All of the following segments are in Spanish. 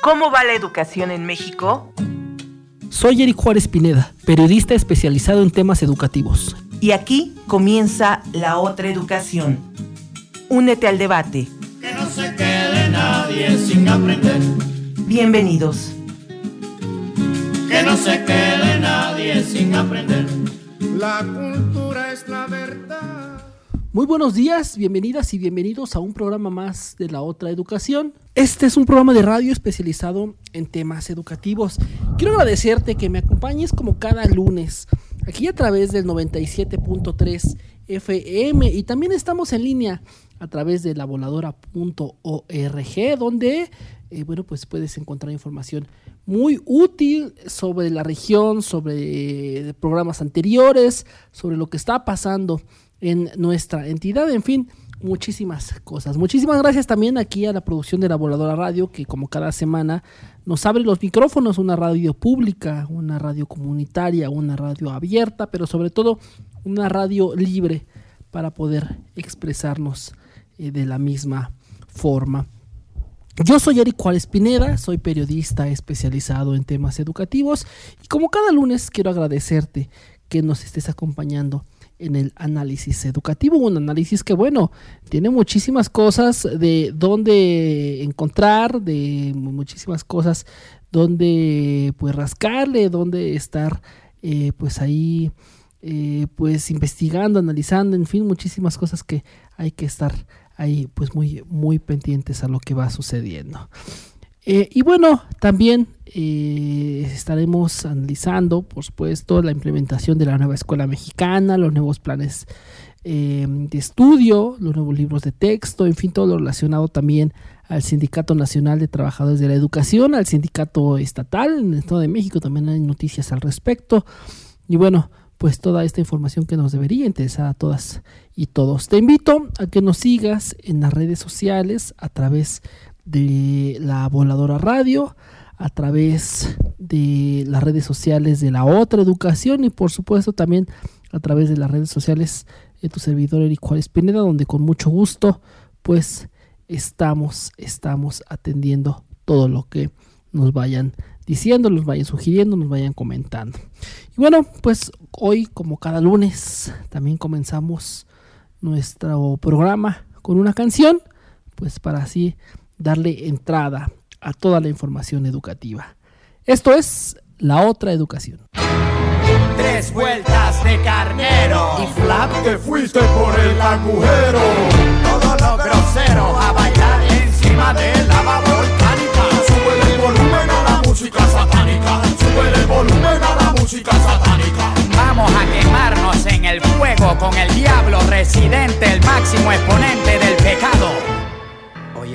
¿Cómo va la educación en México? Soy Eric Juárez Pineda, periodista especializado en temas educativos. Y aquí comienza la otra educación. Únete al debate. Que no se quede nadie sin aprender. Bienvenidos. Que no se quede nadie sin aprender. La cultura es la verdad. Muy buenos días, bienvenidas y bienvenidos a un programa más de la otra educación. Este es un programa de radio especializado en temas educativos. Quiero agradecerte que me acompañes como cada lunes, aquí a través del 97.3 FM y también estamos en línea a través de la voladora.org donde eh, bueno, pues puedes encontrar información muy útil sobre la región, sobre eh, programas anteriores, sobre lo que está pasando en nuestra entidad, en fin, muchísimas cosas. Muchísimas gracias también aquí a la producción de la Voladora Radio, que como cada semana nos abre los micrófonos, una radio pública, una radio comunitaria, una radio abierta, pero sobre todo una radio libre para poder expresarnos eh, de la misma forma. Yo soy Eric Juárez Pineda, soy periodista especializado en temas educativos y como cada lunes quiero agradecerte que nos estés acompañando en el análisis educativo, un análisis que bueno, tiene muchísimas cosas de dónde encontrar, de muchísimas cosas donde pues rascarle, donde estar eh, pues ahí eh, pues investigando, analizando, en fin, muchísimas cosas que hay que estar ahí pues muy, muy pendientes a lo que va sucediendo. Eh, y bueno, también eh, estaremos analizando, por supuesto, la implementación de la nueva escuela mexicana, los nuevos planes eh, de estudio, los nuevos libros de texto, en fin, todo lo relacionado también al Sindicato Nacional de Trabajadores de la Educación, al Sindicato Estatal en el Estado de México, también hay noticias al respecto. Y bueno, pues toda esta información que nos debería interesar a todas y todos. Te invito a que nos sigas en las redes sociales a través de la voladora radio, a través de las redes sociales de la otra educación y por supuesto también a través de las redes sociales de tu servidor Eric Juárez Pineda, donde con mucho gusto pues estamos, estamos atendiendo todo lo que nos vayan diciendo, nos vayan sugiriendo, nos vayan comentando. Y bueno, pues hoy como cada lunes también comenzamos nuestro programa con una canción, pues para así darle entrada a toda la información educativa. Esto es la otra educación. Tres vueltas de carnero. Y flap te fuiste por el agujero. Todo lo grosero a bailar encima de lava volcánica. Sube el volumen a la música satánica. Sube el volumen a la música satánica. Vamos a quemarnos en el fuego con el diablo residente, el máximo exponente del pecado.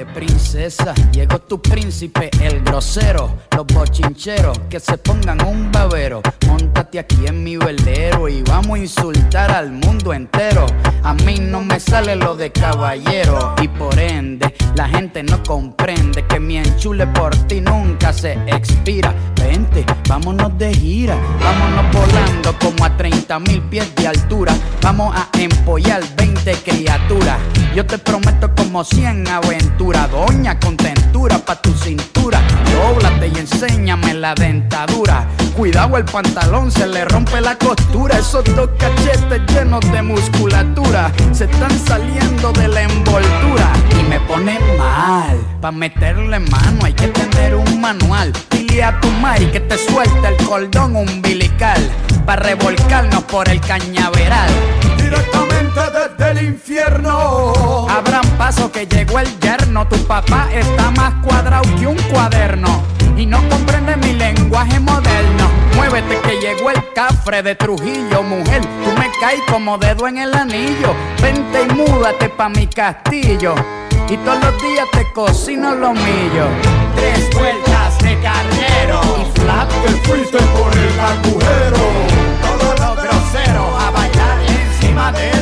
Princesa, llegó tu príncipe, el grosero. Los bochincheros que se pongan un babero. Móntate aquí en mi velero y vamos a insultar al mundo entero. A mí no me sale lo de caballero y por ende la gente no comprende que mi enchule por ti nunca se expira. Vente, vámonos de gira, vámonos volando como a 30 mil pies de altura. Vamos a empollar 20 criaturas. Yo te prometo como 100 aventuras, doña contentura pa' tu cintura. Dóblate y enséñame la dentadura. Cuidado el pantalón, se le rompe la costura. Esos dos cachetes llenos de musculatura se están saliendo de la envoltura y me pone mal. Pa' meterle mano hay que tener un manual. Dile a tu mai que te suelte el cordón umbilical. Pa' revolcarnos por el cañaveral. Directamente desde el infierno. Abran paso que llegó el yerno. Tu papá está más cuadrado que un cuaderno. Y no comprende mi lenguaje moderno. Muévete que llegó el cafre de Trujillo, mujer. Tú me caes como dedo en el anillo. Vente y múdate pa' mi castillo. Y todos los días te cocino lo mío. Tres vueltas de carnero. Y flap Te fuiste por el agujero. Todo lo grosero a bailar encima de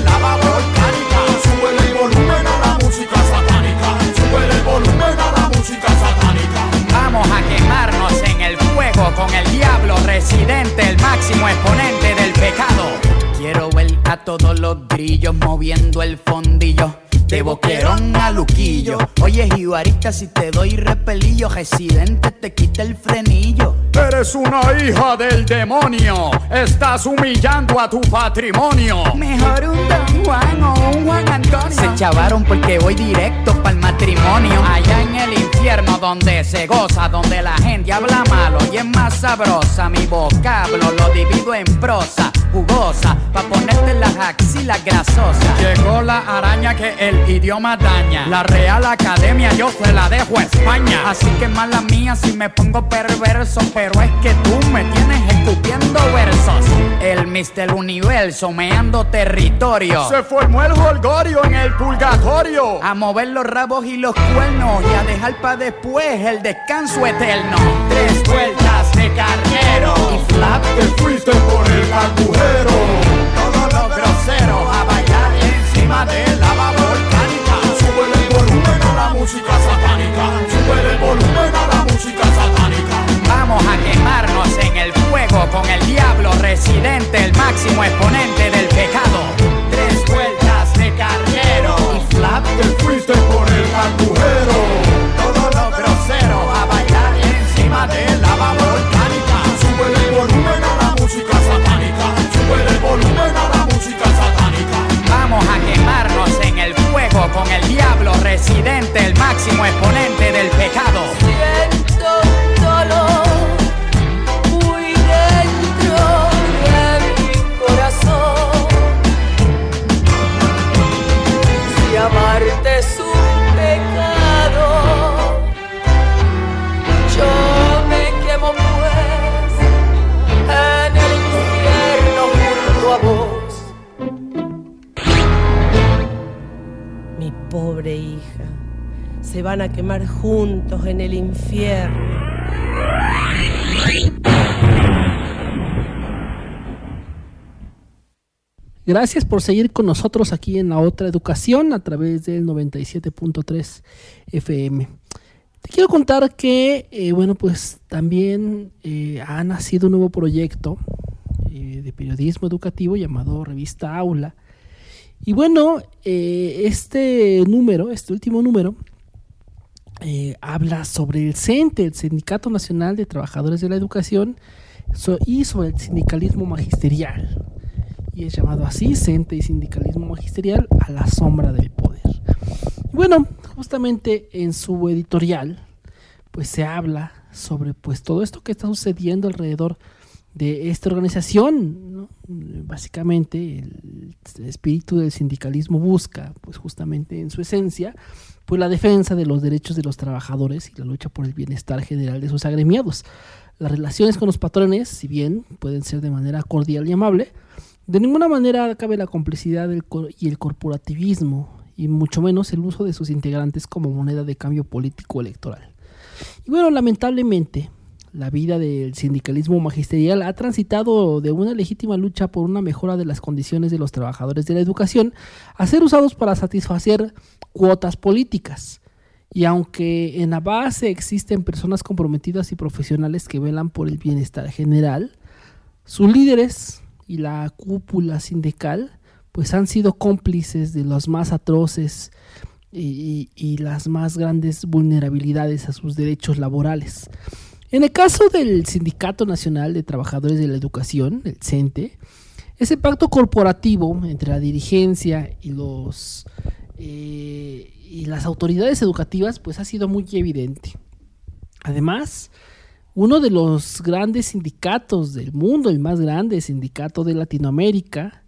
Vamos a quemarnos en el fuego con el diablo residente, el máximo exponente del pecado. Quiero ver a todos los grillos moviendo el fondillo. De Boquerón a Luquillo. Oye, Jibarita, si te doy repelillo, residente te quita el frenillo. Eres una hija del demonio. Estás humillando a tu patrimonio. Mejor un Don Juan o un Juan Antonio. Se chavaron porque voy directo para el matrimonio. Allá en el infierno donde se goza, donde la gente habla malo y es más sabrosa. Mi vocablo lo divido en prosa, jugosa, pa' ponerte las axilas grasosas. Llegó la araña que el idioma daña. La Real Academia yo se la dejo a España. Así que mala mía si me pongo perverso, pero es que tú me tienes escupiendo versos. El Mister Universo meando territorio. Se formó el holgorio en el purgatorio. A mover los rabos y los cuernos y a dejar para después el descanso eterno. Tres vueltas de carnero. Y flap, Te fuiste por el agujero. Todos los groseros a bailar encima de lava volcánica. Sube el volumen a la música satánica. Sube el volumen a la música satánica. Vamos a quemarnos en el fuego con el diablo residente, el máximo exponente del pecado. Tres vueltas de carnero. Y flap, Te fuiste por el agujero. todos los groseros a bailar encima de lava con el diablo residente, el máximo exponente del pecado. Se van a quemar juntos en el infierno. Gracias por seguir con nosotros aquí en la otra educación a través del 97.3 FM. Te quiero contar que, eh, bueno, pues también eh, ha nacido un nuevo proyecto eh, de periodismo educativo llamado Revista Aula. Y bueno, este número, este último número, eh, habla sobre el CENTE, el Sindicato Nacional de Trabajadores de la Educación, y sobre el sindicalismo magisterial y es llamado así, Cente y Sindicalismo Magisterial a la sombra del poder. Bueno, justamente en su editorial, pues se habla sobre pues todo esto que está sucediendo alrededor de esta organización. Básicamente el, espíritu del sindicalismo busca, pues justamente en su esencia, pues la defensa de los derechos de los trabajadores y la lucha por el bienestar general de sus agremiados. Las relaciones con los patrones, si bien pueden ser de manera cordial y amable, de ninguna manera cabe la complicidad del y el corporativismo, y mucho menos el uso de sus integrantes como moneda de cambio político electoral. Y bueno, lamentablemente, la vida del sindicalismo magisterial ha transitado de una legítima lucha por una mejora de las condiciones de los trabajadores de la educación a ser usados para satisfacer cuotas políticas. Y aunque en la base existen personas comprometidas y profesionales que velan por el bienestar general, sus líderes y la cúpula sindical pues han sido cómplices de los más atroces y, y- y las más grandes vulnerabilidades a sus derechos laborales. En el caso del Sindicato Nacional de Trabajadores de la Educación, el CENTE, ese pacto corporativo entre la dirigencia y eh, y las autoridades educativas pues ha sido muy evidente. Además, uno de los grandes sindicatos del mundo, el más grande sindicato de Latinoamérica,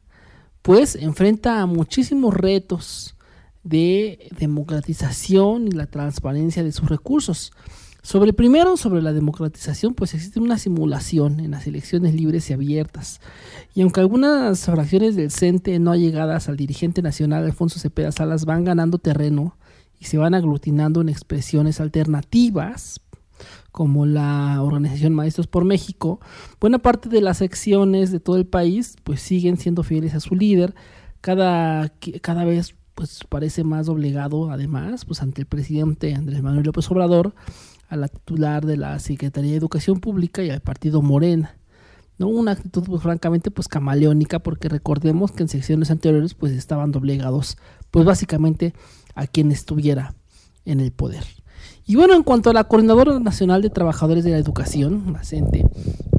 pues enfrenta a muchísimos retos de democratización y la transparencia de sus recursos. Sobre primero, sobre la democratización, pues existe una simulación en las elecciones libres y abiertas. Y aunque algunas fracciones del CENTE no allegadas al dirigente nacional Alfonso Cepeda Salas van ganando terreno y se van aglutinando en expresiones alternativas, como la organización Maestros por México, buena parte de las secciones de todo el país pues siguen siendo fieles a su líder, cada, cada vez pues parece más obligado además pues ante el presidente Andrés Manuel López Obrador, a la titular de la Secretaría de Educación Pública y al partido Morena. ¿no? Una actitud, pues, francamente, pues camaleónica, porque recordemos que en secciones anteriores, pues estaban doblegados, pues básicamente a quien estuviera en el poder. Y bueno, en cuanto a la Coordinadora Nacional de Trabajadores de la Educación, la CENTE,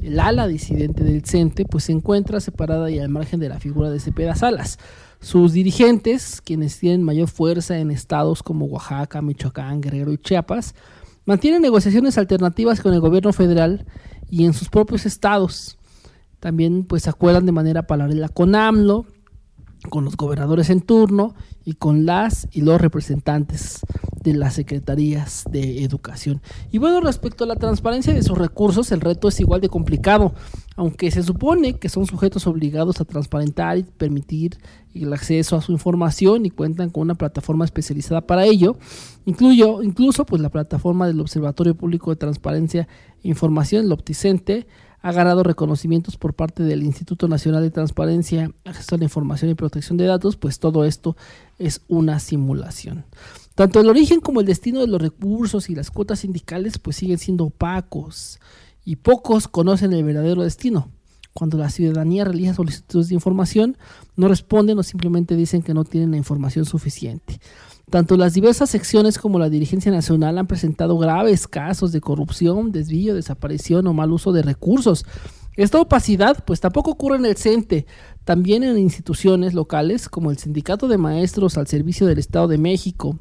el ala disidente del CENTE, pues se encuentra separada y al margen de la figura de Cepeda Salas. Sus dirigentes, quienes tienen mayor fuerza en estados como Oaxaca, Michoacán, Guerrero y Chiapas, mantienen negociaciones alternativas con el gobierno federal y en sus propios estados. También pues acuerdan de manera paralela con AMLO, con los gobernadores en turno y con las y los representantes de las secretarías de educación. Y bueno, respecto a la transparencia de sus recursos, el reto es igual de complicado, aunque se supone que son sujetos obligados a transparentar y permitir el acceso a su información y cuentan con una plataforma especializada para ello, incluyo, incluso pues la plataforma del Observatorio Público de Transparencia e Información, el Opticente, ha ganado reconocimientos por parte del Instituto Nacional de Transparencia, Acceso a la Información y Protección de Datos, pues todo esto es una simulación. Tanto el origen como el destino de los recursos y las cuotas sindicales pues siguen siendo opacos y pocos conocen el verdadero destino. Cuando la ciudadanía realiza solicitudes de información, no responden o simplemente dicen que no tienen la información suficiente. Tanto las diversas secciones como la dirigencia nacional han presentado graves casos de corrupción, desvío, desaparición o mal uso de recursos. Esta opacidad pues tampoco ocurre en el CENTE, también en instituciones locales como el Sindicato de Maestros al Servicio del Estado de México,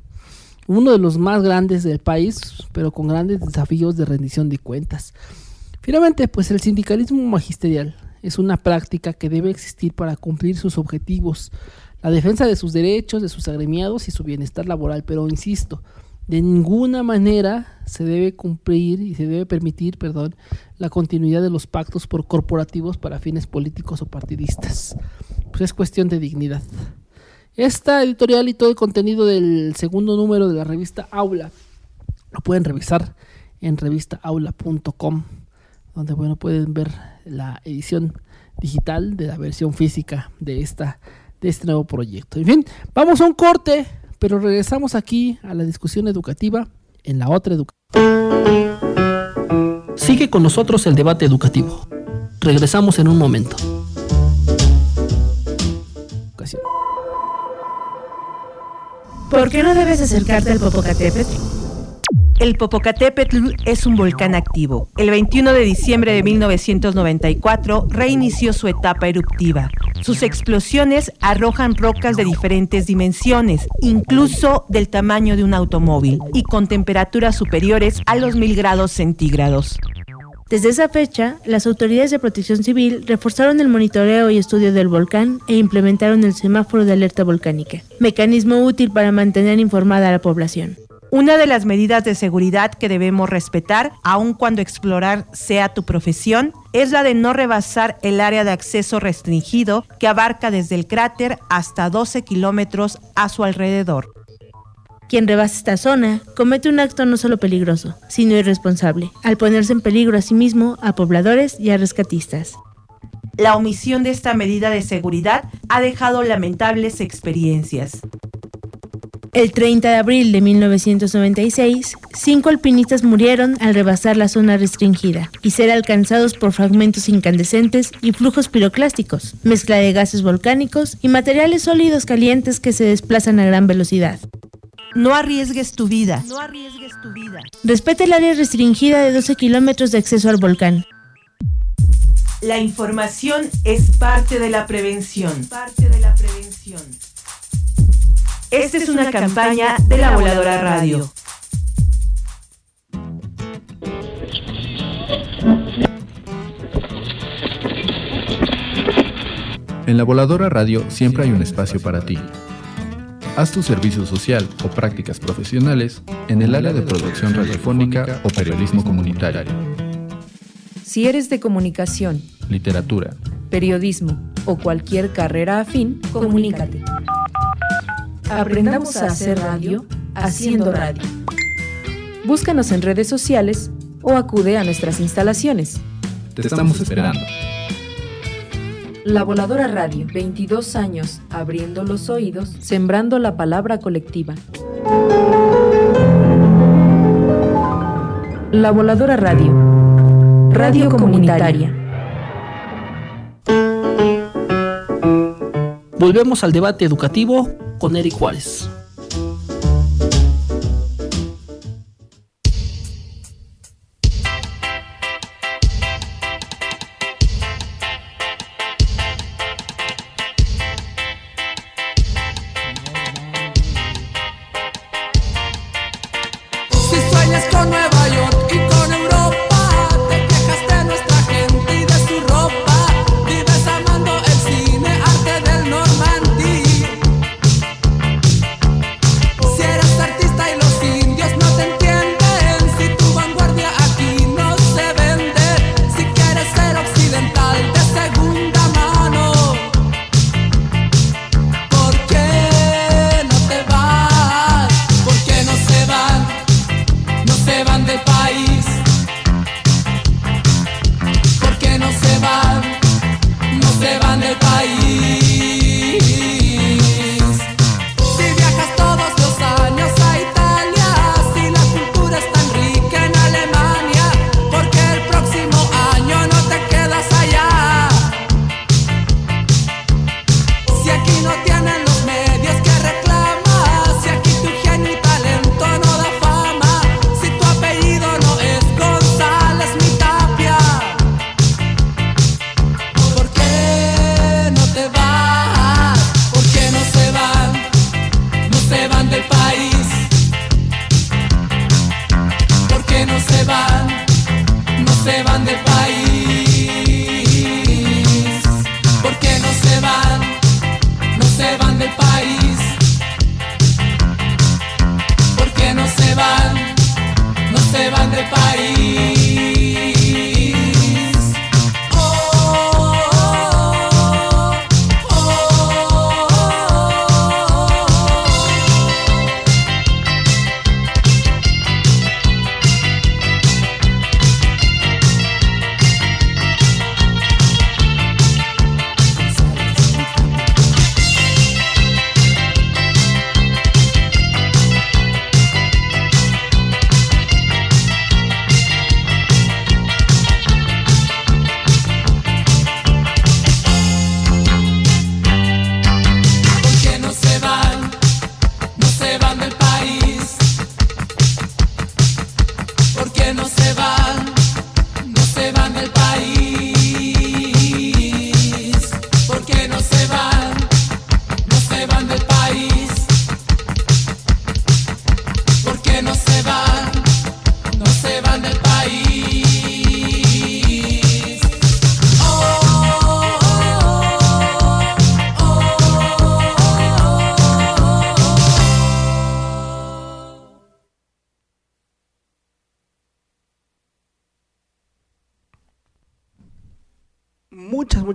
uno de los más grandes del país, pero con grandes desafíos de rendición de cuentas. Finalmente, pues el sindicalismo magisterial es una práctica que debe existir para cumplir sus objetivos, la defensa de sus derechos, de sus agremiados y su bienestar laboral. Pero insisto, de ninguna manera se debe cumplir y se debe permitir, perdón, la continuidad de los pactos por corporativos para fines políticos o partidistas. Pues es cuestión de dignidad. Esta editorial y todo el contenido del segundo número de la revista Aula lo pueden revisar en revistaaula.com, donde bueno pueden ver la edición digital de la versión física de esta de este nuevo proyecto. En fin, vamos a un corte, pero regresamos aquí a la discusión educativa en la otra educación. Sigue con nosotros el debate educativo. Regresamos en un momento. ¿Por qué no debes acercarte al Popocatépetl? El Popocatépetl es un volcán activo. El 21 de diciembre de 1994 reinició su etapa eruptiva. Sus explosiones arrojan rocas de diferentes dimensiones, incluso del tamaño de un automóvil, y con temperaturas superiores a los mil grados centígrados. Desde esa fecha, las autoridades de protección civil reforzaron el monitoreo y estudio del volcán e implementaron el semáforo de alerta volcánica, mecanismo útil para mantener informada a la población. Una de las medidas de seguridad que debemos respetar, aun cuando explorar sea tu profesión, es la de no rebasar el área de acceso restringido que abarca desde el cráter hasta 12 kilómetros a su alrededor. Quien rebasa esta zona comete un acto no solo peligroso, sino irresponsable, al ponerse en peligro a sí mismo, a pobladores y a rescatistas. La omisión de esta medida de seguridad ha dejado lamentables experiencias. El 30 de abril de 1996, cinco alpinistas murieron al rebasar la zona restringida y ser alcanzados por fragmentos incandescentes y flujos piroclásticos, mezcla de gases volcánicos y materiales sólidos calientes que se desplazan a gran velocidad. No arriesgues tu vida. No arriesgues tu vida. Respeta el área restringida de 12 kilómetros de acceso al volcán. La información es parte de la prevención. Parte de la prevención. Esta es una campaña de la Voladora Radio. En la Voladora Radio siempre hay un espacio para ti. Haz tu servicio social o prácticas profesionales en el área de producción radiofónica o periodismo comunitario. Si eres de comunicación, literatura, periodismo o cualquier carrera afín, comunícate. Aprendamos a hacer radio haciendo radio. Búscanos en redes sociales o acude a nuestras instalaciones. Te estamos esperando. La Voladora Radio, 22 años, abriendo los oídos, sembrando la palabra colectiva. La Voladora Radio, radio comunitaria. Volvemos al debate educativo con Eric Juárez. de París.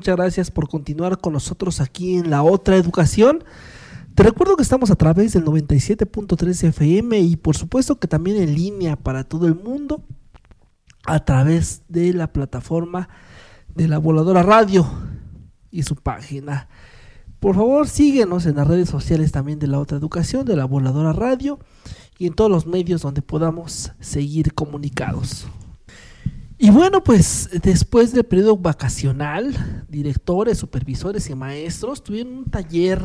Muchas gracias por continuar con nosotros aquí en la otra educación. Te recuerdo que estamos a través del 97.3 FM y por supuesto que también en línea para todo el mundo a través de la plataforma de la Voladora Radio y su página. Por favor, síguenos en las redes sociales también de la otra educación, de la Voladora Radio y en todos los medios donde podamos seguir comunicados. Y bueno, pues después del periodo vacacional, directores, supervisores y maestros tuvieron un taller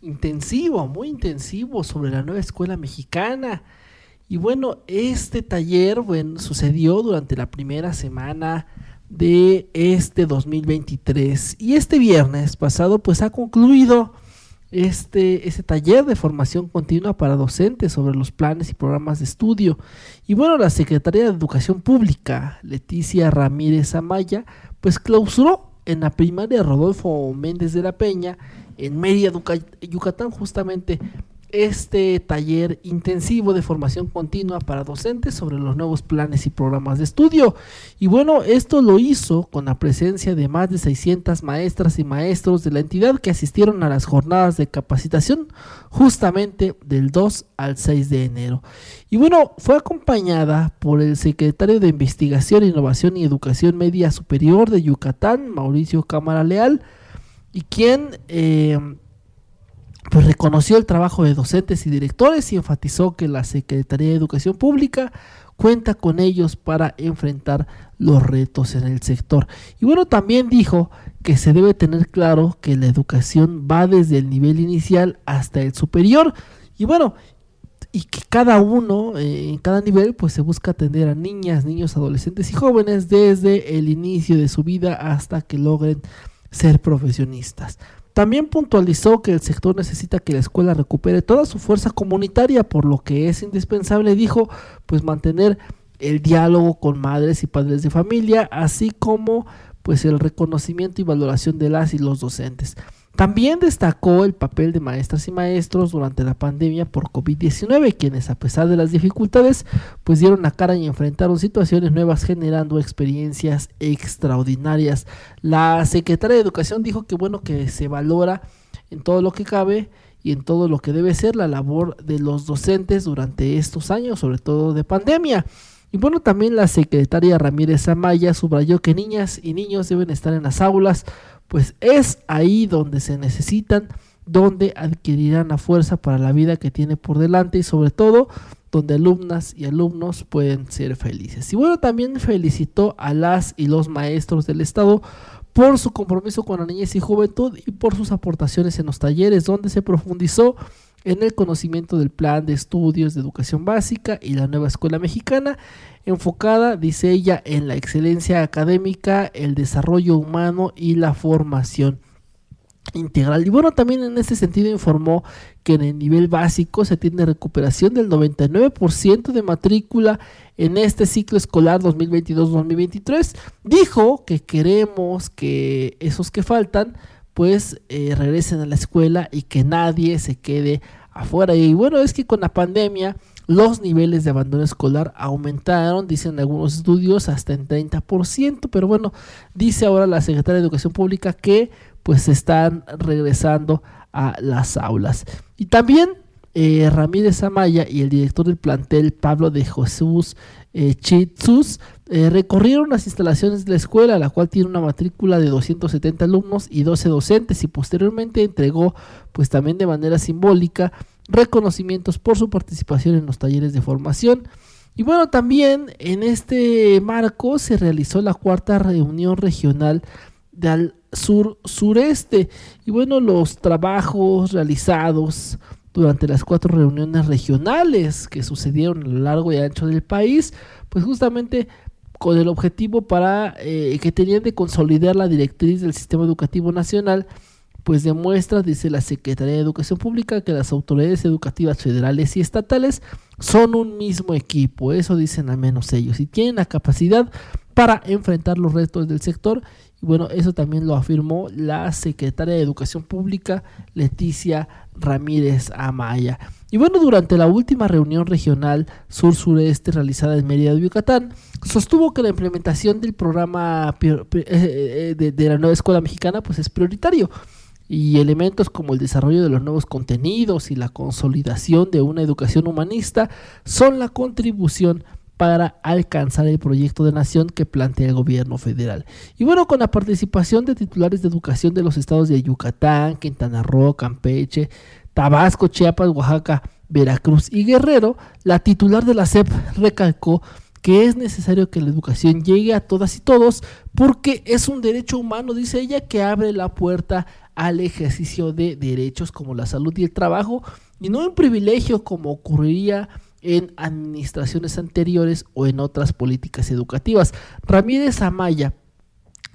intensivo, muy intensivo sobre la nueva escuela mexicana. Y bueno, este taller bueno, sucedió durante la primera semana de este 2023. Y este viernes pasado pues ha concluido este, este taller de formación continua para docentes sobre los planes y programas de estudio. Y bueno, la Secretaría de Educación Pública, Leticia Ramírez Amaya, pues clausuró en la primaria Rodolfo Méndez de la Peña, en Mérida, Yucatán, justamente este taller intensivo de formación continua para docentes sobre los nuevos planes y programas de estudio. Y bueno, esto lo hizo con la presencia de más de 600 maestras y maestros de la entidad que asistieron a las jornadas de capacitación justamente del 2 al 6 de enero. Y bueno, fue acompañada por el secretario de Investigación, Innovación y Educación Media Superior de Yucatán, Mauricio Cámara Leal, y quien... Eh, pues reconoció el trabajo de docentes y directores y enfatizó que la Secretaría de Educación Pública cuenta con ellos para enfrentar los retos en el sector. Y bueno, también dijo que se debe tener claro que la educación va desde el nivel inicial hasta el superior. Y bueno, y que cada uno eh, en cada nivel pues se busca atender a niñas, niños, adolescentes y jóvenes desde el inicio de su vida hasta que logren ser profesionistas. También puntualizó que el sector necesita que la escuela recupere toda su fuerza comunitaria, por lo que es indispensable, dijo, pues mantener el diálogo con madres y padres de familia, así como pues el reconocimiento y valoración de las y los docentes. También destacó el papel de maestras y maestros durante la pandemia por COVID-19, quienes a pesar de las dificultades, pues dieron la cara y enfrentaron situaciones nuevas generando experiencias extraordinarias. La secretaria de Educación dijo que bueno que se valora en todo lo que cabe y en todo lo que debe ser la labor de los docentes durante estos años, sobre todo de pandemia. Y bueno, también la secretaria Ramírez Amaya subrayó que niñas y niños deben estar en las aulas, pues es ahí donde se necesitan, donde adquirirán la fuerza para la vida que tiene por delante y sobre todo donde alumnas y alumnos pueden ser felices. Y bueno, también felicitó a las y los maestros del Estado por su compromiso con la niñez y juventud y por sus aportaciones en los talleres donde se profundizó en el conocimiento del plan de estudios de educación básica y la nueva escuela mexicana, enfocada, dice ella, en la excelencia académica, el desarrollo humano y la formación integral. Y bueno, también en este sentido informó que en el nivel básico se tiene recuperación del 99% de matrícula en este ciclo escolar 2022-2023. Dijo que queremos que esos que faltan pues eh, regresen a la escuela y que nadie se quede afuera. Y bueno, es que con la pandemia los niveles de abandono escolar aumentaron, dicen algunos estudios, hasta en 30%, pero bueno, dice ahora la Secretaria de Educación Pública que pues están regresando a las aulas. Y también eh, Ramírez Amaya y el director del plantel Pablo de Jesús eh, eh, recorrieron las instalaciones de la escuela, la cual tiene una matrícula de 270 alumnos y 12 docentes y posteriormente entregó, pues también de manera simbólica, reconocimientos por su participación en los talleres de formación. Y bueno, también en este marco se realizó la cuarta reunión regional del sur sureste. Y bueno, los trabajos realizados durante las cuatro reuniones regionales que sucedieron a lo largo y ancho del país, pues justamente con el objetivo para eh, que tenían de consolidar la directriz del sistema educativo nacional, pues demuestra, dice la Secretaría de Educación Pública, que las autoridades educativas federales y estatales son un mismo equipo, eso dicen al menos ellos, y tienen la capacidad para enfrentar los retos del sector. Y bueno, eso también lo afirmó la Secretaria de Educación Pública, Leticia Ramírez Amaya. Y bueno, durante la última reunión regional sur-sureste realizada en Mérida de Yucatán, sostuvo que la implementación del programa eh, eh, de, de la nueva escuela mexicana pues es prioritario y elementos como el desarrollo de los nuevos contenidos y la consolidación de una educación humanista son la contribución para alcanzar el proyecto de nación que plantea el gobierno federal. Y bueno, con la participación de titulares de educación de los estados de Yucatán, Quintana Roo, Campeche, Tabasco, Chiapas, Oaxaca, Veracruz y Guerrero, la titular de la SEP recalcó que es necesario que la educación llegue a todas y todos porque es un derecho humano, dice ella, que abre la puerta al ejercicio de derechos como la salud y el trabajo y no un privilegio como ocurriría en administraciones anteriores o en otras políticas educativas. Ramírez Amaya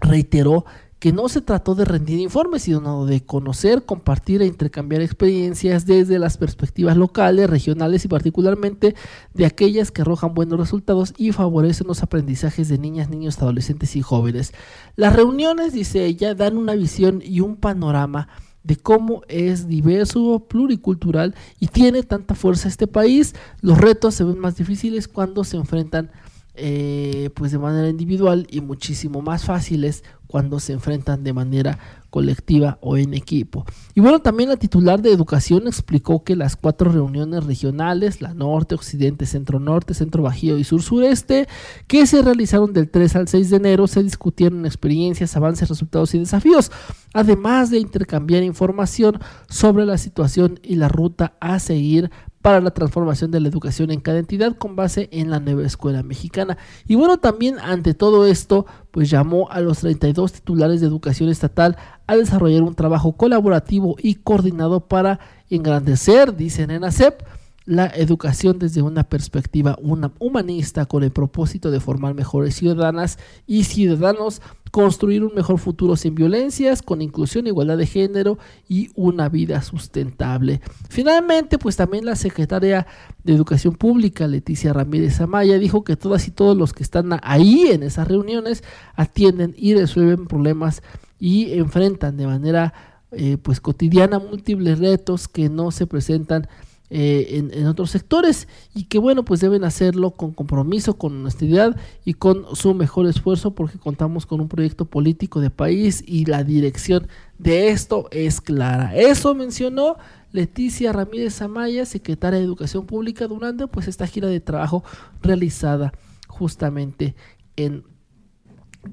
reiteró que no se trató de rendir informes, sino de conocer, compartir e intercambiar experiencias desde las perspectivas locales, regionales y particularmente de aquellas que arrojan buenos resultados y favorecen los aprendizajes de niñas, niños, adolescentes y jóvenes. Las reuniones, dice ella, dan una visión y un panorama de cómo es diverso, pluricultural y tiene tanta fuerza este país. Los retos se ven más difíciles cuando se enfrentan eh, pues de manera individual y muchísimo más fáciles cuando se enfrentan de manera colectiva o en equipo. Y bueno, también la titular de educación explicó que las cuatro reuniones regionales, la norte, occidente, centro norte, centro bajío y sur sureste, que se realizaron del 3 al 6 de enero, se discutieron experiencias, avances, resultados y desafíos, además de intercambiar información sobre la situación y la ruta a seguir para la transformación de la educación en cada entidad con base en la nueva escuela mexicana. Y bueno, también ante todo esto, pues llamó a los 32 titulares de educación estatal a desarrollar un trabajo colaborativo y coordinado para engrandecer, dicen en ASEP, la educación desde una perspectiva humanista con el propósito de formar mejores ciudadanas y ciudadanos, construir un mejor futuro sin violencias, con inclusión, igualdad de género y una vida sustentable. Finalmente, pues también la secretaria de Educación Pública, Leticia Ramírez Amaya, dijo que todas y todos los que están ahí en esas reuniones atienden y resuelven problemas y enfrentan de manera eh, pues cotidiana múltiples retos que no se presentan eh, en, otros sectores y que bueno pues deben hacerlo con compromiso, con honestidad y con su mejor esfuerzo porque contamos con un proyecto político de país y la dirección de esto es clara. Eso mencionó Leticia Ramírez Amaya, secretaria de Educación Pública durante pues esta gira de trabajo realizada justamente en,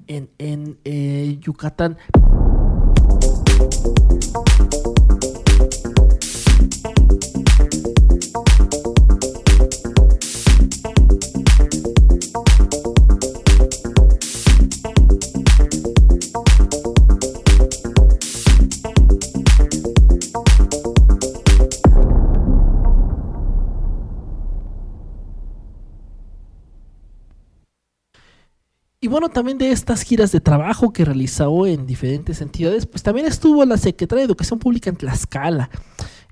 en, en eh, Yucatán. Y bueno, también de estas giras de trabajo que realizó en diferentes entidades, pues también estuvo la Secretaria de Educación Pública en Tlaxcala.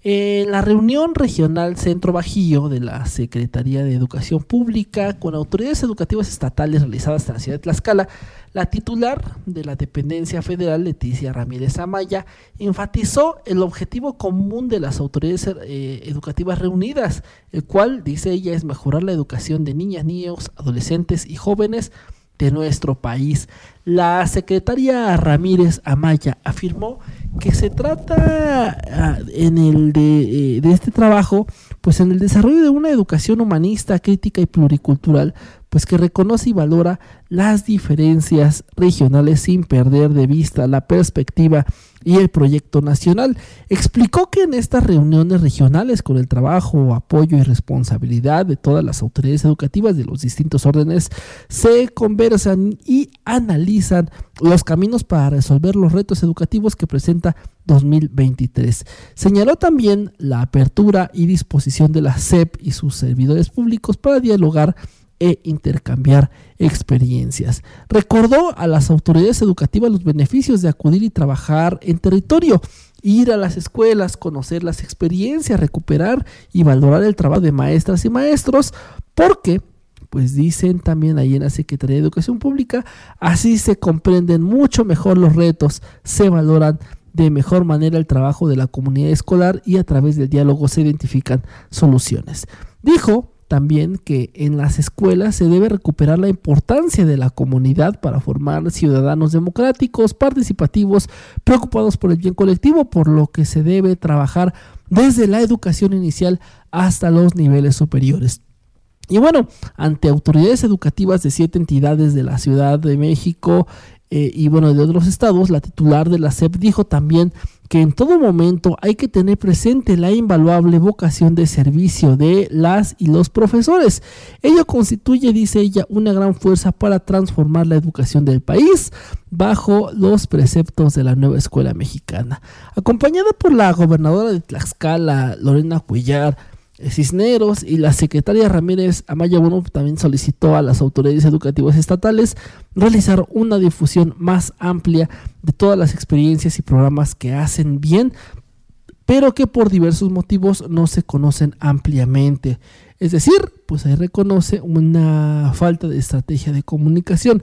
En la reunión regional Centro Bajío de la Secretaría de Educación Pública con autoridades educativas estatales realizadas en la ciudad de Tlaxcala, la titular de la dependencia federal, Leticia Ramírez Amaya, enfatizó el objetivo común de las autoridades eh, educativas reunidas, el cual, dice ella, es mejorar la educación de niñas, niños, adolescentes y jóvenes de nuestro país. La secretaria Ramírez Amaya afirmó que se trata ah, en el de, eh, de, este trabajo, pues en el desarrollo de una educación humanista, crítica y pluricultural, pues que reconoce y valora las diferencias regionales sin perder de vista la perspectiva y el proyecto nacional. Explicó que en estas reuniones regionales con el trabajo, apoyo y responsabilidad de todas las autoridades educativas de los distintos órdenes se conversan y analizan los caminos para resolver los retos educativos que presenta 2023. Señaló también la apertura y disposición de la SEP y sus servidores públicos para dialogar e intercambiar experiencias. Recordó a las autoridades educativas los beneficios de acudir y trabajar en territorio, ir a las escuelas, conocer las experiencias, recuperar y valorar el trabajo de maestras y maestros, porque pues dicen también ahí en la Secretaría de Educación Pública, así se comprenden mucho mejor los retos, se valoran de mejor manera el trabajo de la comunidad escolar y a través del diálogo se identifican soluciones. Dijo también que en las escuelas se debe recuperar la importancia de la comunidad para formar ciudadanos democráticos, participativos, preocupados por el bien colectivo, por lo que se debe trabajar desde la educación inicial hasta los niveles superiores. Y bueno, ante autoridades educativas de siete entidades de la Ciudad de México eh, y bueno, de otros estados, la titular de la SEP dijo también que en todo momento hay que tener presente la invaluable vocación de servicio de las y los profesores. Ello constituye, dice ella, una gran fuerza para transformar la educación del país bajo los preceptos de la nueva escuela mexicana. Acompañada por la gobernadora de Tlaxcala, Lorena Cuellar, Cisneros y la secretaria Ramírez Amaya Bueno también solicitó a las autoridades educativas estatales realizar una difusión más amplia de todas las experiencias y programas que hacen bien, pero que por diversos motivos no se conocen ampliamente. Es decir, pues ahí reconoce una falta de estrategia de comunicación.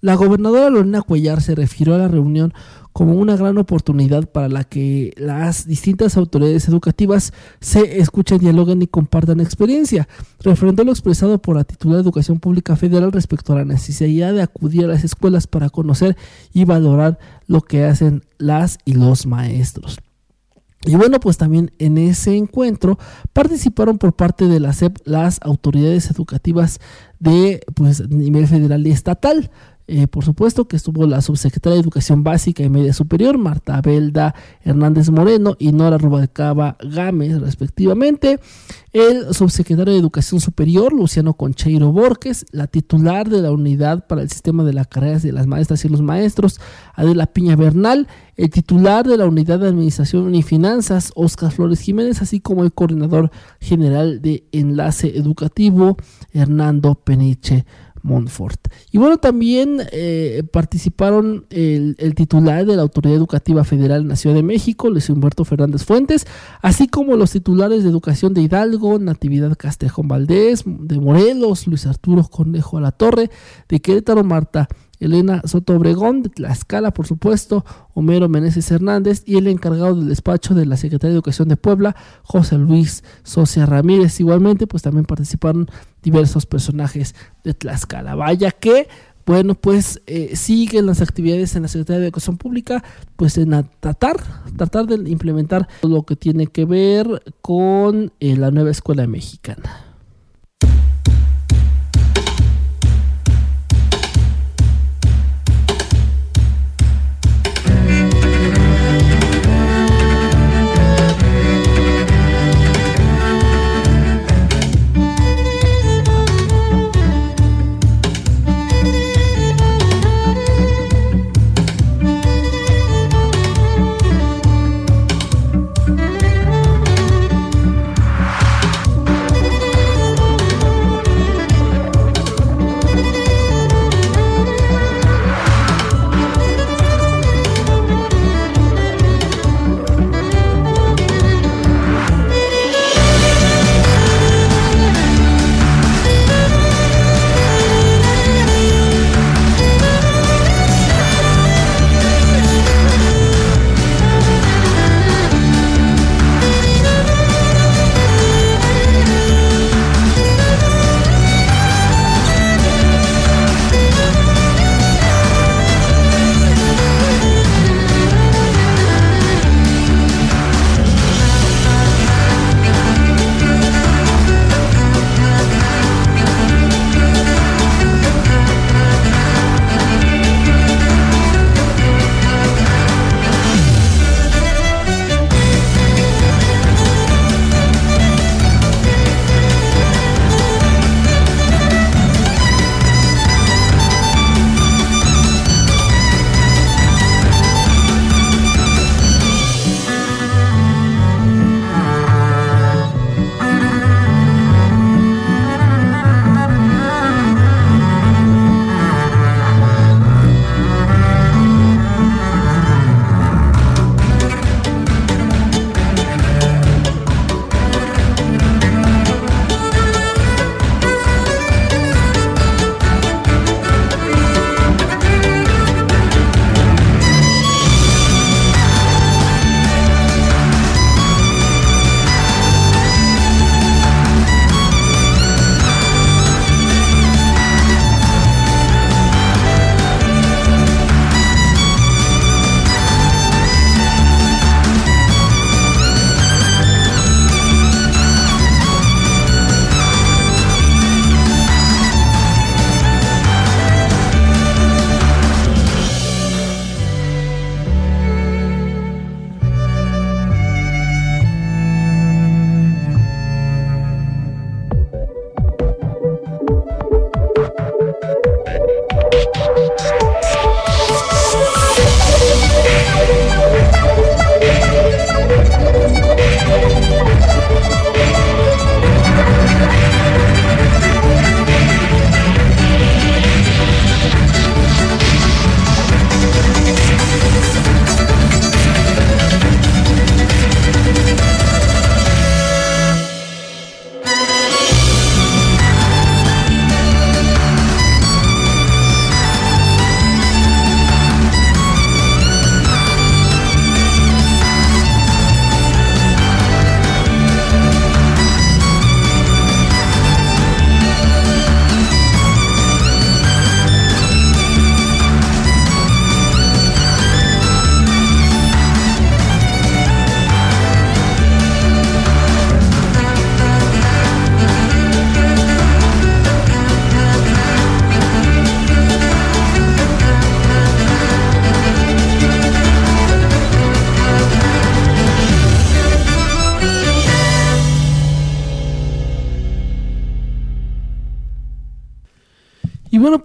La gobernadora Lorena Cuellar se refirió a la reunión como una gran oportunidad para la que las distintas autoridades educativas se escuchen, dialoguen y compartan experiencia. Refrendó lo expresado por la titular de Educación Pública Federal respecto a la necesidad de acudir a las escuelas para conocer y valorar lo que hacen las y los maestros. Y bueno, pues también en ese encuentro participaron por parte de la SEP las autoridades educativas de pues, nivel federal y estatal. Eh, por supuesto que estuvo la subsecretaria de Educación Básica y Media Superior, Marta Belda Hernández Moreno y Nora Rubalcaba Gámez, respectivamente. El subsecretario de Educación Superior, Luciano Concheiro Borges, la titular de la Unidad para el Sistema de las Carreras de las Maestras y los Maestros, Adela Piña Bernal, el titular de la Unidad de Administración y Finanzas, Oscar Flores Jiménez, así como el coordinador general de Enlace Educativo, Hernando Peniche Montfort. Y bueno, también eh, participaron el, titular de la Autoridad Educativa Federal en la Ciudad de México, Luis Humberto Fernández Fuentes, así como los titulares de Educación de Hidalgo, Natividad Castejón Valdés, de Morelos, Luis Arturo Conejo a la Torre, de Querétaro, Marta Elena Soto Obregón, de Tlaxcala, por supuesto, Homero Meneses Hernández y el encargado del despacho de la Secretaría de Educación de Puebla, José Luis Socia Ramírez. Igualmente, pues también participaron diversos personajes de Tlaxcala. Vaya que bueno, pues eh, siguen las actividades en la Secretaría de Educación Pública, pues en tratar, tratar de implementar lo que tiene que ver con eh, la nueva escuela mexicana.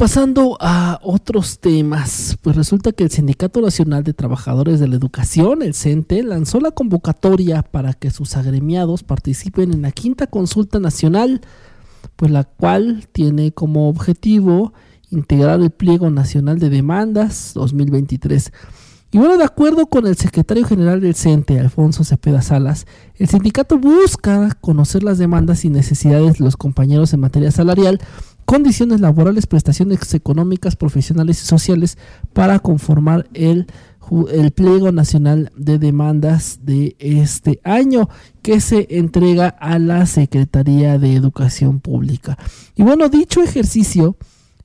Pasando a otros temas, pues resulta que el Sindicato Nacional de Trabajadores de la Educación, el CENTE, lanzó la convocatoria para que sus agremiados participen en la quinta consulta nacional, pues la cual tiene como objetivo integrar el pliego nacional de demandas 2023. Y bueno, de acuerdo con el secretario general del CENTE, Alfonso Cepeda Salas, el sindicato busca conocer las demandas y necesidades de los compañeros en materia salarial condiciones laborales, prestaciones económicas, profesionales y sociales para conformar el, el pliego nacional de demandas de este año que se entrega a la Secretaría de Educación Pública. Y bueno, dicho ejercicio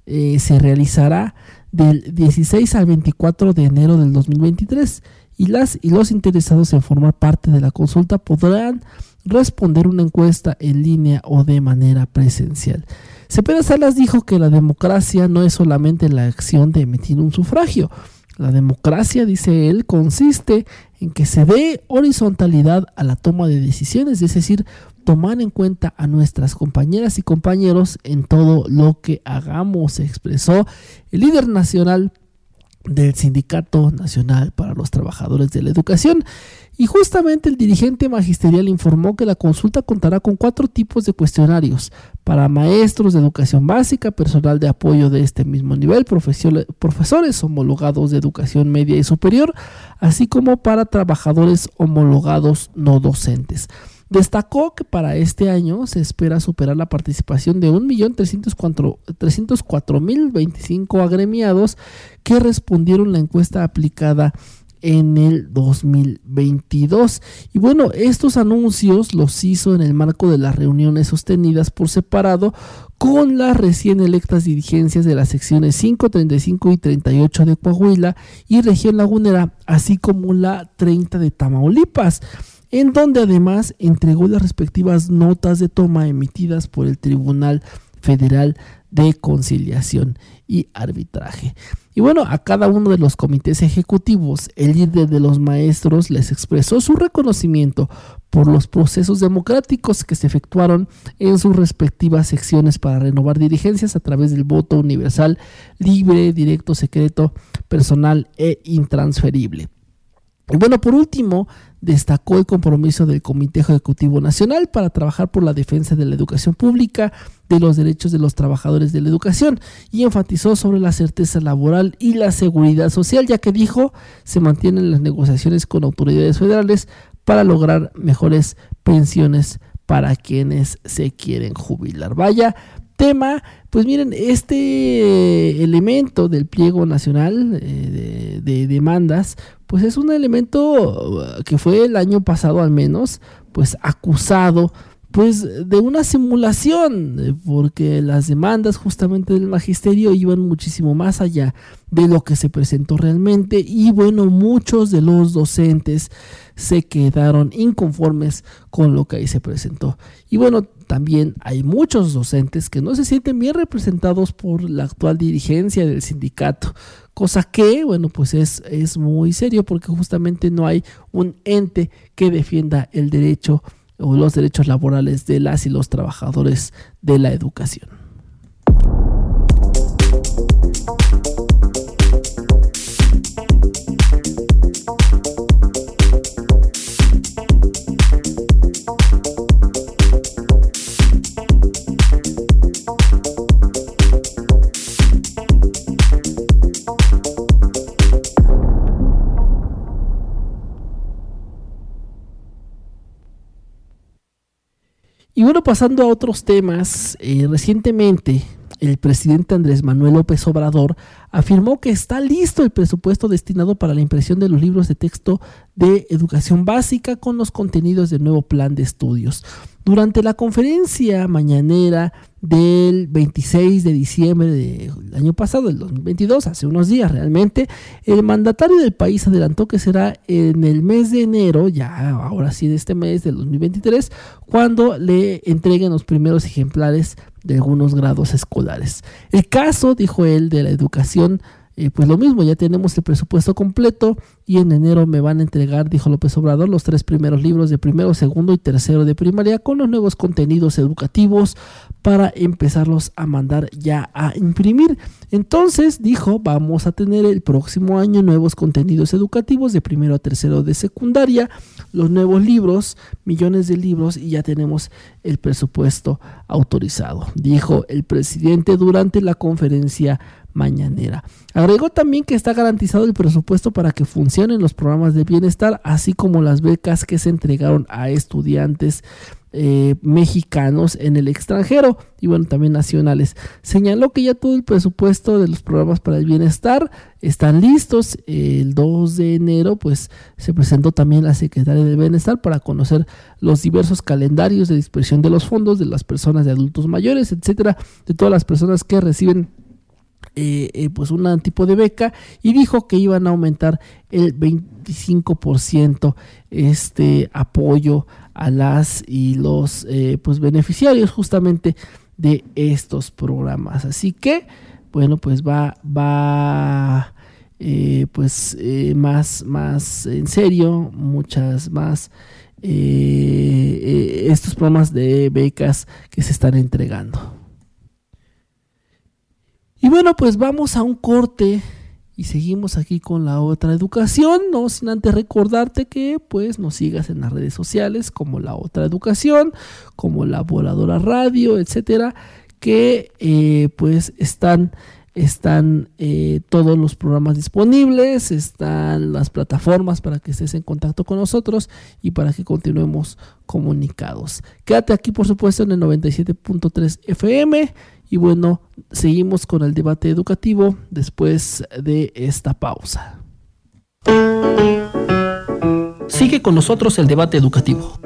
eh, se realizará del 16 al 24 de enero del 2023 y las y los interesados en formar parte de la consulta podrán responder una encuesta en línea o de manera presencial. Cepeda Salas dijo que la democracia no es solamente la acción de emitir un sufragio. La democracia, dice él, consiste en que se dé horizontalidad a la toma de decisiones, es decir, tomar en cuenta a nuestras compañeras y compañeros en todo lo que hagamos, expresó el líder nacional del Sindicato Nacional para los Trabajadores de la Educación. Y justamente el dirigente magisterial informó que la consulta contará con cuatro tipos de cuestionarios para maestros de educación básica, personal de apoyo de este mismo nivel, profesores homologados de educación media y superior, así como para trabajadores homologados no docentes. Destacó que para este año se espera superar la participación de 1.304.025 agremiados que respondieron la encuesta aplicada en el 2022. Y bueno, estos anuncios los hizo en el marco de las reuniones sostenidas por separado con las recién electas dirigencias de las secciones 5, 35 y 38 de Coahuila y región lagunera, así como la 30 de Tamaulipas en donde además entregó las respectivas notas de toma emitidas por el Tribunal Federal de Conciliación y Arbitraje. Y bueno, a cada uno de los comités ejecutivos, el líder de los maestros les expresó su reconocimiento por los procesos democráticos que se efectuaron en sus respectivas secciones para renovar dirigencias a través del voto universal, libre, directo, secreto, personal e intransferible. Y bueno, por último, destacó el compromiso del Comité Ejecutivo Nacional para trabajar por la defensa de la educación pública, de los derechos de los trabajadores de la educación y enfatizó sobre la certeza laboral y la seguridad social, ya que dijo se mantienen las negociaciones con autoridades federales para lograr mejores pensiones para quienes se quieren jubilar. Vaya tema, pues miren, este elemento del pliego nacional eh, de demandas, pues es un elemento uh, que fue el año pasado al menos, pues acusado pues de una simulación, eh, porque las demandas justamente del magisterio iban muchísimo más allá de lo que se presentó realmente y bueno, muchos de los docentes se quedaron inconformes con lo que ahí se presentó. Y bueno, también hay muchos docentes que no se sienten bien representados por la actual dirigencia del sindicato, cosa que, bueno, pues es, es muy serio porque justamente no hay un ente que defienda el derecho o los derechos laborales de las y los trabajadores de la educación. Pasando a otros temas, eh, recientemente el presidente Andrés Manuel López Obrador afirmó que está listo el presupuesto destinado para la impresión de los libros de texto de educación básica con los contenidos del nuevo plan de estudios. Durante la conferencia mañanera del 26 de diciembre del año pasado, del 2022, hace unos días realmente, el mandatario del país adelantó que será en el mes de enero, ya ahora sí de este mes del 2023, cuando le entreguen los primeros ejemplares de algunos grados escolares. El caso, dijo él, de la educación, eh, pues lo mismo, ya tenemos el presupuesto completo, y en enero me van a entregar, dijo López Obrador, los tres primeros libros de primero, segundo y tercero de primaria con los nuevos contenidos educativos para empezarlos a mandar ya a imprimir. Entonces dijo, vamos a tener el próximo año nuevos contenidos educativos de primero a tercero de secundaria, los nuevos libros, millones de libros y ya tenemos el presupuesto autorizado, dijo el presidente durante la conferencia mañanera. Agregó también que está garantizado el presupuesto para que funcionen los programas de bienestar, así como las becas que se entregaron a estudiantes eh, mexicanos en el extranjero y bueno también nacionales. Señaló que ya todo el presupuesto de los programas para el bienestar están listos. El 2 de enero pues se presentó también la secretaria del bienestar para conocer los diversos calendarios de dispersión de los fondos de las personas de adultos mayores etcétera de todas las personas que reciben eh, eh, pues un tipo de beca y dijo que iban a aumentar el 25% este apoyo a las y los eh, pues beneficiarios justamente de estos programas. Así que bueno pues va va pues más más en serio muchas más estos programas de becas que se están entregando y bueno, pues vamos a un corte y seguimos aquí con la otra educación, no sin antes recordarte que pues nos sigas en las redes sociales como la otra educación, como la voladora radio, etcétera, que eh, pues están están eh, todos los programas disponibles, están las plataformas para que estés en contacto con nosotros y para que continuemos comunicados. Quédate aquí por supuesto en el 97.3 FM y bueno, seguimos con el debate educativo después de esta pausa. Sigue con nosotros el debate educativo.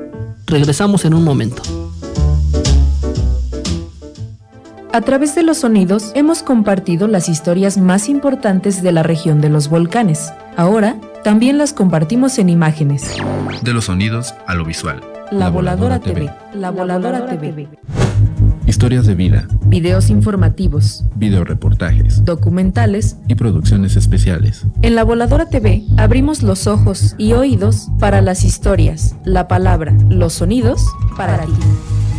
Regresamos en un momento. A través de los sonidos hemos compartido las historias más importantes de la región de los volcanes. Ahora también las compartimos en imágenes. De los sonidos a lo visual. La, Voladora, TV. La Voladora, TV. Historias de vida. Videos informativos. Videoreportajes. Documentales. Y producciones especiales. En la Voladora TV abrimos los ojos y oídos para las historias, la palabra, los sonidos para ti.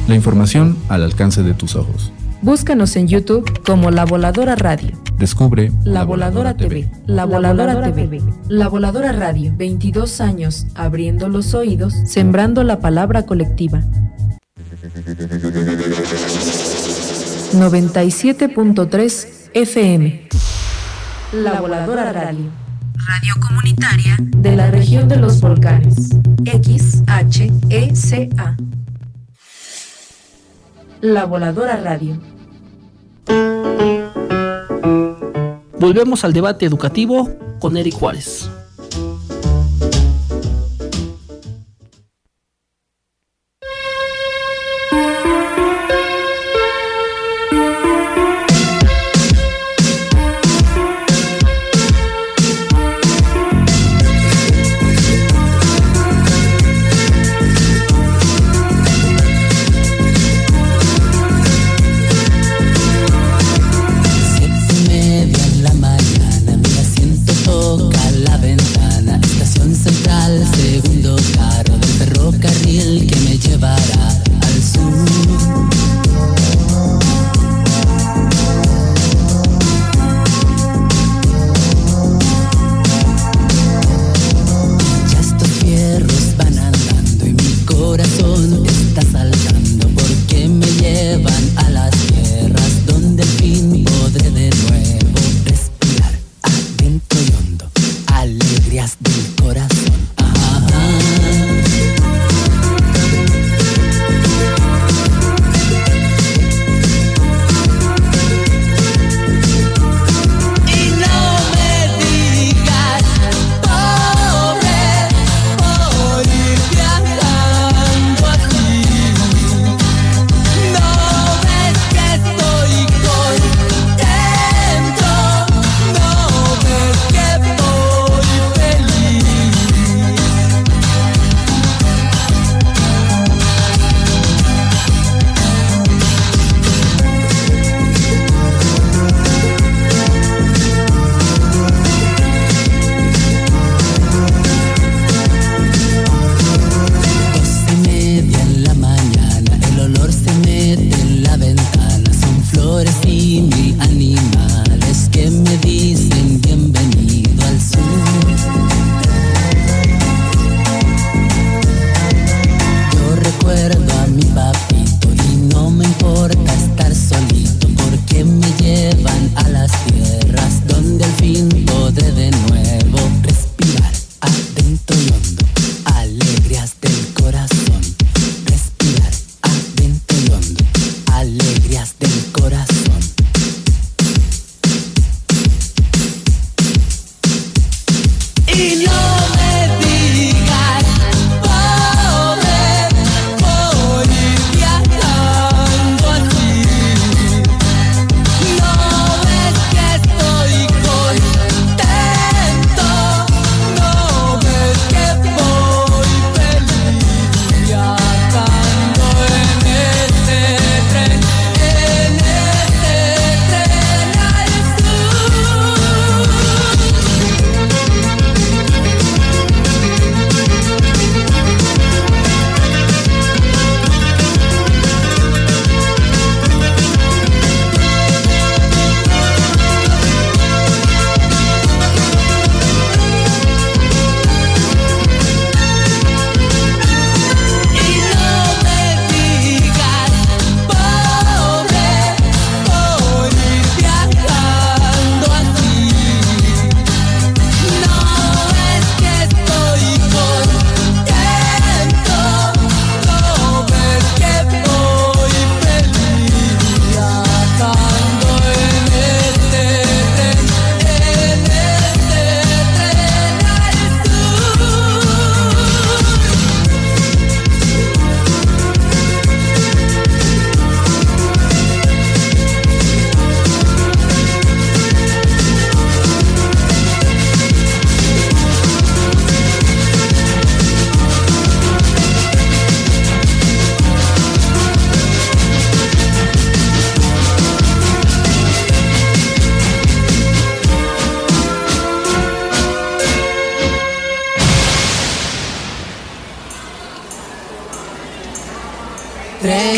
La información al alcance de tus ojos. Búscanos en YouTube como La Voladora Radio. Descubre La, Voladora, TV. La Voladora, TV. La Voladora Radio. 22 años abriendo los oídos, sembrando la palabra colectiva. 97.3 FM. La Voladora Radio. Radio comunitaria de la región de los volcanes. XHECA. La Voladora Radio. Volvemos al debate educativo con Eric Juárez.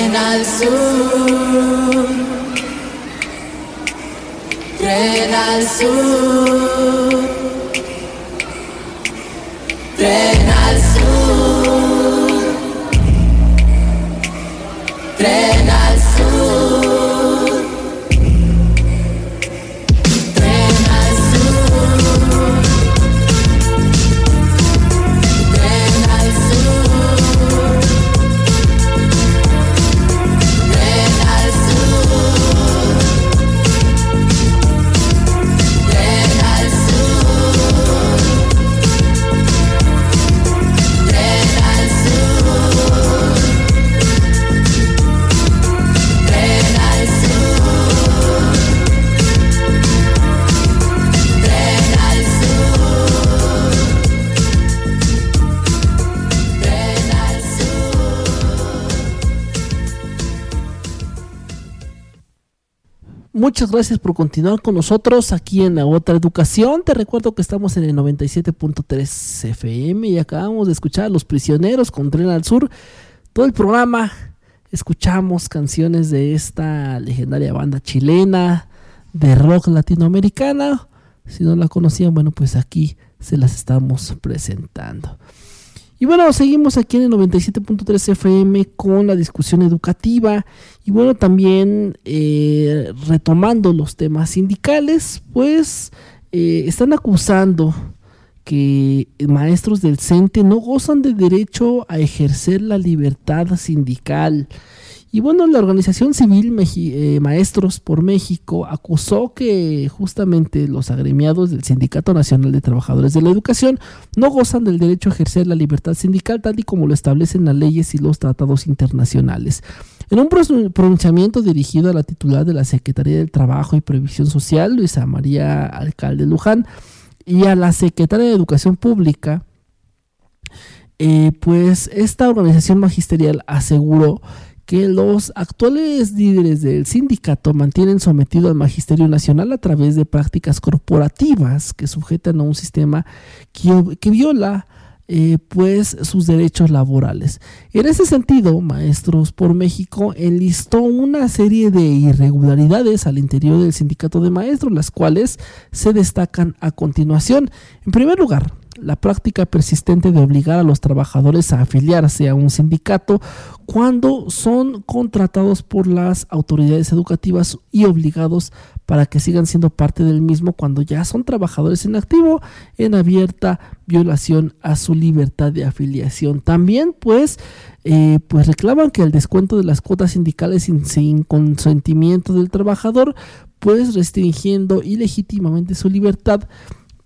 llega el sur, llega el sur. Muchas gracias por continuar con nosotros aquí en la otra educación. Te recuerdo que estamos en el 97.3 FM y acabamos de escuchar a Los Prisioneros con Tren al Sur. Todo el programa escuchamos canciones de esta legendaria banda chilena de rock latinoamericana. Si no la conocían, bueno, pues aquí se las estamos presentando. Y bueno, seguimos aquí en el 97.3 FM con la discusión educativa y bueno, también eh, retomando los temas sindicales, pues eh, están acusando que maestros del CENTE no gozan de derecho a ejercer la libertad sindical. Y bueno, la organización civil eh, Maestros por México acusó que justamente los agremiados del Sindicato Nacional de Trabajadores de la Educación no gozan del derecho a ejercer la libertad sindical tal y como lo establecen las leyes y los tratados internacionales. En un pronunciamiento dirigido a la titular de la Secretaría del Trabajo y Previsión Social, Luisa María Alcalde Luján, y a la Secretaria de Educación Pública, eh, pues esta organización magisterial aseguró que los actuales líderes del sindicato mantienen sometido al Magisterio Nacional a través de prácticas corporativas que sujetan a un sistema que, viola eh, pues sus derechos laborales. En ese sentido, Maestros por México enlistó una serie de irregularidades al interior del sindicato de maestros, las cuales se destacan a continuación. En primer lugar, la práctica persistente de obligar a los trabajadores a afiliarse a un sindicato cuando son contratados por las autoridades educativas y obligados para que sigan siendo parte del mismo cuando ya son trabajadores en activo en abierta violación a su libertad de afiliación. También pues, eh, pues reclaman que el descuento de las cuotas sindicales sin, sin consentimiento del trabajador pues restringiendo ilegítimamente su libertad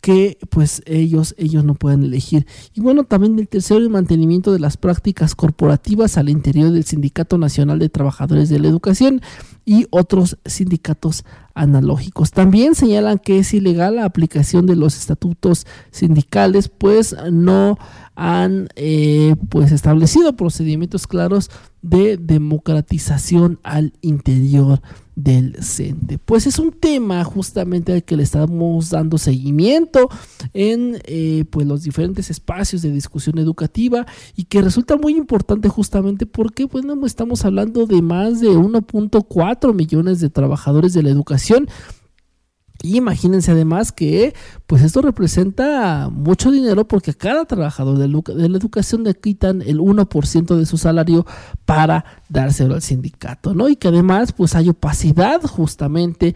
que pues ellos, ellos no pueden elegir. Y bueno, también el tercero, el mantenimiento de las prácticas corporativas al interior del Sindicato Nacional de Trabajadores de la Educación y otros sindicatos analógicos. También señalan que es ilegal la aplicación de los estatutos sindicales, pues no han eh, pues establecido procedimientos claros de democratización al interior del CENTE. Pues es un tema justamente al que le estamos dando seguimiento en eh, pues los diferentes espacios de discusión educativa y que resulta muy importante justamente porque bueno, estamos hablando de más de 1.4 millones de trabajadores de la educación y imagínense además que pues esto representa mucho dinero porque a cada trabajador de, la educación le quitan el 1% de su salario para dárselo al sindicato, ¿no? Y que además pues hay opacidad justamente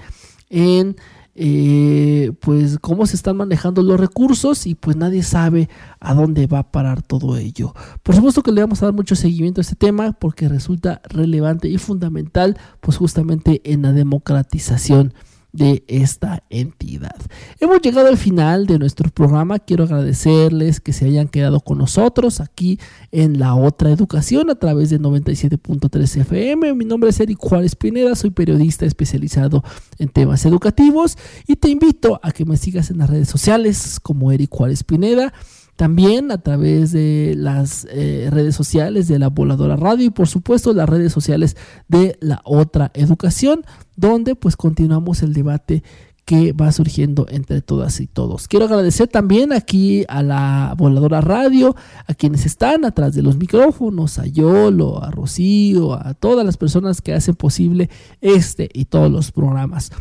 en eh, pues cómo se están manejando los recursos y pues nadie sabe a dónde va a parar todo ello. Por supuesto que le vamos a dar mucho seguimiento a este tema porque resulta relevante y fundamental pues justamente en la democratización de esta entidad. Hemos llegado al final de nuestro programa. Quiero agradecerles que se hayan quedado con nosotros aquí en la otra educación a través de 97.3 FM. Mi nombre es Eric Juárez Pineda, soy periodista especializado en temas educativos y te invito a que me sigas en las redes sociales como Eric Juárez Pineda también a través de las eh, redes sociales de la Voladora Radio y por supuesto las redes sociales de la otra educación, donde pues continuamos el debate que va surgiendo entre todas y todos. Quiero agradecer también aquí a la Voladora Radio, a quienes están atrás de los micrófonos, a Yolo, a Rocío, a todas las personas que hacen posible este y todos los programas.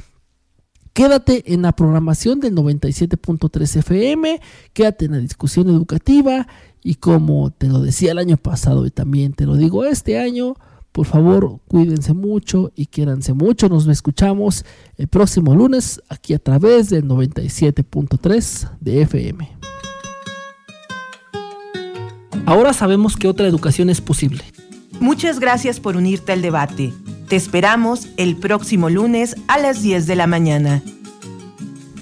Quédate en la programación del 97.3 FM, quédate en la discusión educativa y como te lo decía el año pasado y también te lo digo este año, por favor cuídense mucho y quiéranse mucho. Nos escuchamos el próximo lunes aquí a través del 97.3 de FM. Ahora sabemos que otra educación es posible. Muchas gracias por unirte al debate. Te esperamos el próximo lunes a las 10 de la mañana.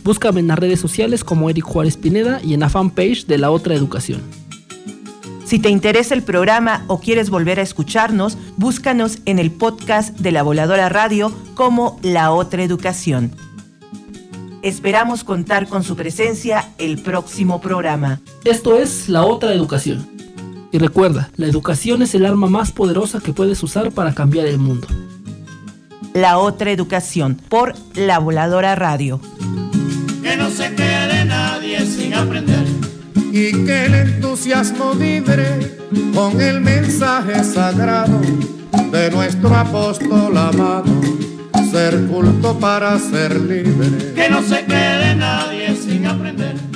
Búscame en las redes sociales como Eric Juárez Pineda y en la fanpage de La Otra Educación. Si te interesa el programa o quieres volver a escucharnos, búscanos en el podcast de la Voladora Radio como La Otra Educación. Esperamos contar con su presencia el próximo programa. Esto es La Otra Educación. Y recuerda, la educación es el arma más poderosa que puedes usar para cambiar el mundo. La otra educación por La Voladora Radio. Que no se quede nadie sin aprender. Y que el entusiasmo vibre con el mensaje sagrado de nuestro apóstol amado. Ser culto para ser libre. Que no se quede nadie sin aprender